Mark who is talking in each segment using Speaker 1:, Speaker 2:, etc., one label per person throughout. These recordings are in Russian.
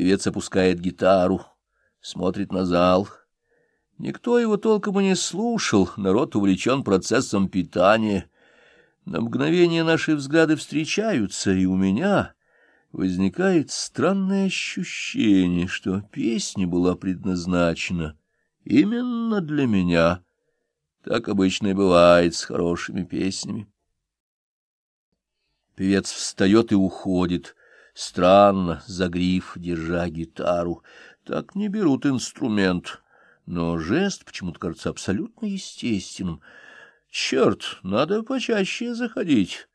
Speaker 1: Певец опускает гитару, смотрит на зал. Никто его толком и не слушал, народ увлечен процессом питания. На мгновение наши взгляды встречаются, и у меня возникает странное ощущение, что песня была предназначена именно для меня. Так обычно и бывает с хорошими песнями. Певец встает и уходит, странно, загрив, держа гитару. Так не берут инструмент, но жест почему-то кажется абсолютно естественным. Черт, надо почаще заходить.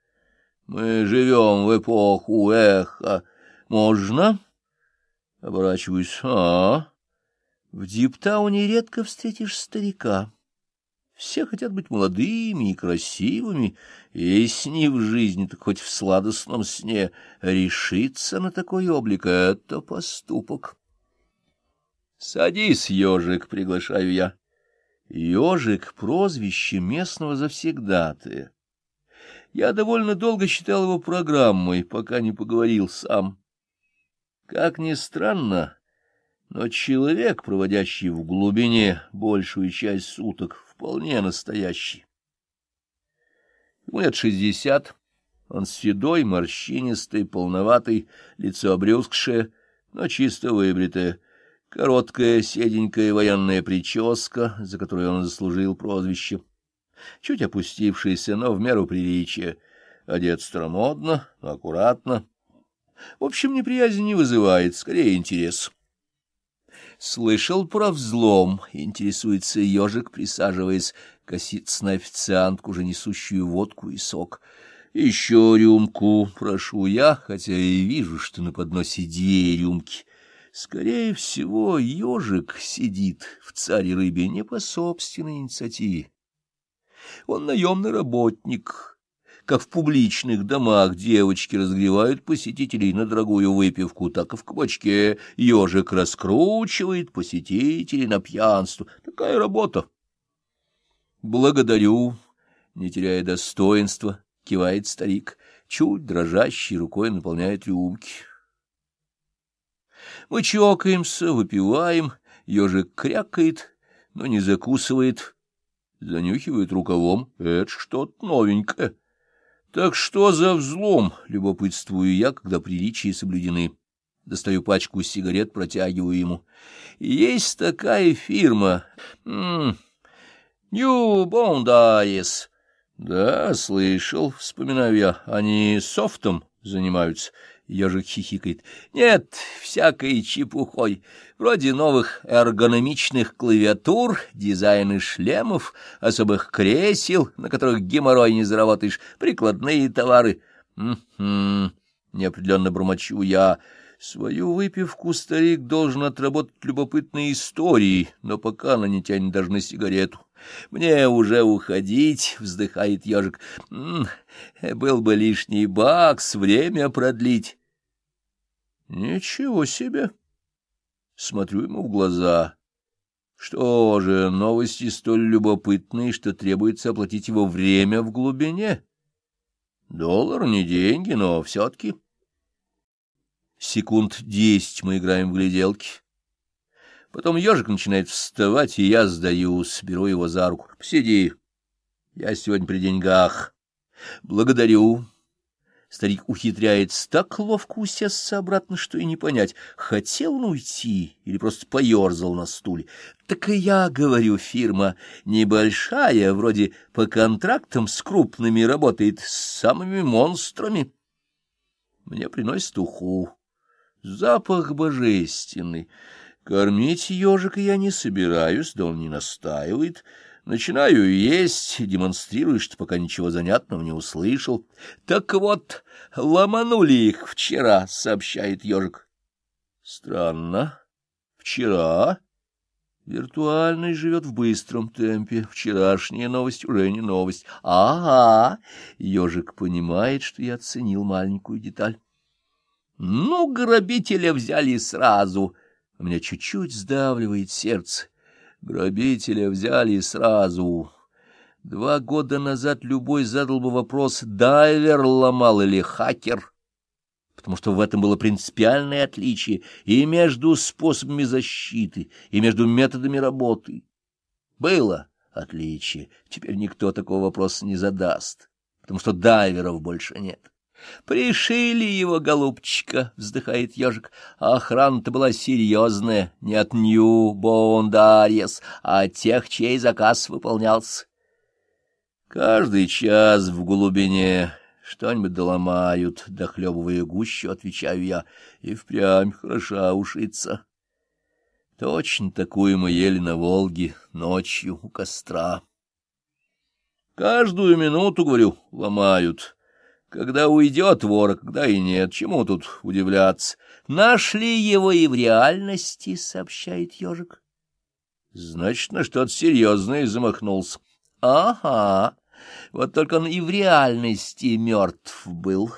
Speaker 1: Мы живем в эпоху эха. Можно? Оборачиваюсь. А, в Диптауне редко встретишь старика. Все хотят быть молодыми и красивыми, и если в жизни, так хоть в сладостном сне. Решиться на такой облик — это поступок. — Садись, ежик, — приглашаю я. Ежик — прозвище местного завсегдатая. Я довольно долго считал его программой, пока не поговорил сам. Как ни странно, но человек, проводящий в глубине большую часть суток, вполне настоящий. Ему лет шестьдесят, он седой, морщинистый, полноватый, лицо обрюзгшее, но чисто выбритое, короткая седенькая военная прическа, за которую он заслужил прозвище — чуть опустившийся, но в меру приличия, одет старомодно, но аккуратно. В общем, неприязнь не вызывает, скорее интерес. Слышал про взлом, интересуется ежик, присаживаясь, косится на официантку, уже несущую водку и сок. Еще рюмку, прошу я, хотя и вижу, что на подносе две рюмки. Скорее всего, ежик сидит в царе рыбе не по собственной инициативе. Он наемный работник. Как в публичных домах девочки разгревают посетителей на дорогую выпивку, так и в кабачке ежик раскручивает посетителей на пьянство. Такая работа. Благодарю, не теряя достоинства, кивает старик, чуть дрожащей рукой наполняет рюмки. Мы чокаемся, выпиваем, ежик крякает, но не закусывает, занюхивает рукавом. Это что-то новенькое. Так что за взлом, любопытствую я, когда приличия соблюдены. Достаю пачку сигарет, протягиваю ему. Есть такая фирма. Нью Бондайс. Да, слышал, вспоминаю я. Они софтом занимаются. Ежик хихикает. Нет, всякой чепухой. Вроде новых эргономичных клавиатур, дизайны шлемов, особых кресел, на которых геморрой не заработаешь, прикладные товары. Угу, неопределенно бормочу я. Свою выпивку старик должен отработать любопытные истории, но пока она не тянет даже на сигарету. Мне уже уходить, — вздыхает ежик. Был бы лишний бакс, время продлить. Ничего себе! Смотрю ему в глаза. Что же, новости столь любопытные, что требуется оплатить его время в глубине? Доллар не деньги, но все-таки... Секунд десять мы играем в гляделки. Потом ежик начинает вставать, и я сдаюсь, беру его за руку. Посиди, я сегодня при деньгах. Благодарю. Старик ухитряется так ловко усесться обратно, что и не понять, хотел он уйти или просто поерзал на стуле. Так и я говорю, фирма небольшая, вроде по контрактам с крупными работает, с самыми монстрами. Мне приносит уху. Запах божественный. Кормить ежика я не собираюсь, да он не настаивает. Начинаю есть, демонстрирую, что пока ничего занятного не услышал. Так вот, ломанули их вчера, сообщает ежик. Странно. Вчера? Виртуальный живет в быстром темпе. Вчерашняя новость уже не новость. Ага, ежик понимает, что я оценил маленькую деталь. Ну, грабителя взяли сразу — у меня чуть-чуть сдавливает сердце. Грабителя взяли сразу. Два года назад любой задал бы вопрос, дайвер ломал или хакер. потому что в этом было принципиальное отличие и между способами защиты, и между методами работы. Было отличие, теперь никто такого вопроса не задаст, потому что дайверов больше нет. «Пришили его, голубчика!» — вздыхает ежик. А охрана-то была серьезная, не от Нью Бондарьес, а от тех, чей заказ выполнялся. Каждый час в глубине что-нибудь доломают, дохлебывая гущу, отвечаю я, и впрямь хороша ушица. Точно такую мы ели на Волге ночью у костра. Каждую минуту, говорю, ломают. Когда уйдет вор, когда и нет, чему тут удивляться? Нашли его и в реальности, сообщает ежик. Значит, на что-то серьезное замахнулся. Ага, вот только он и в реальности мертв был.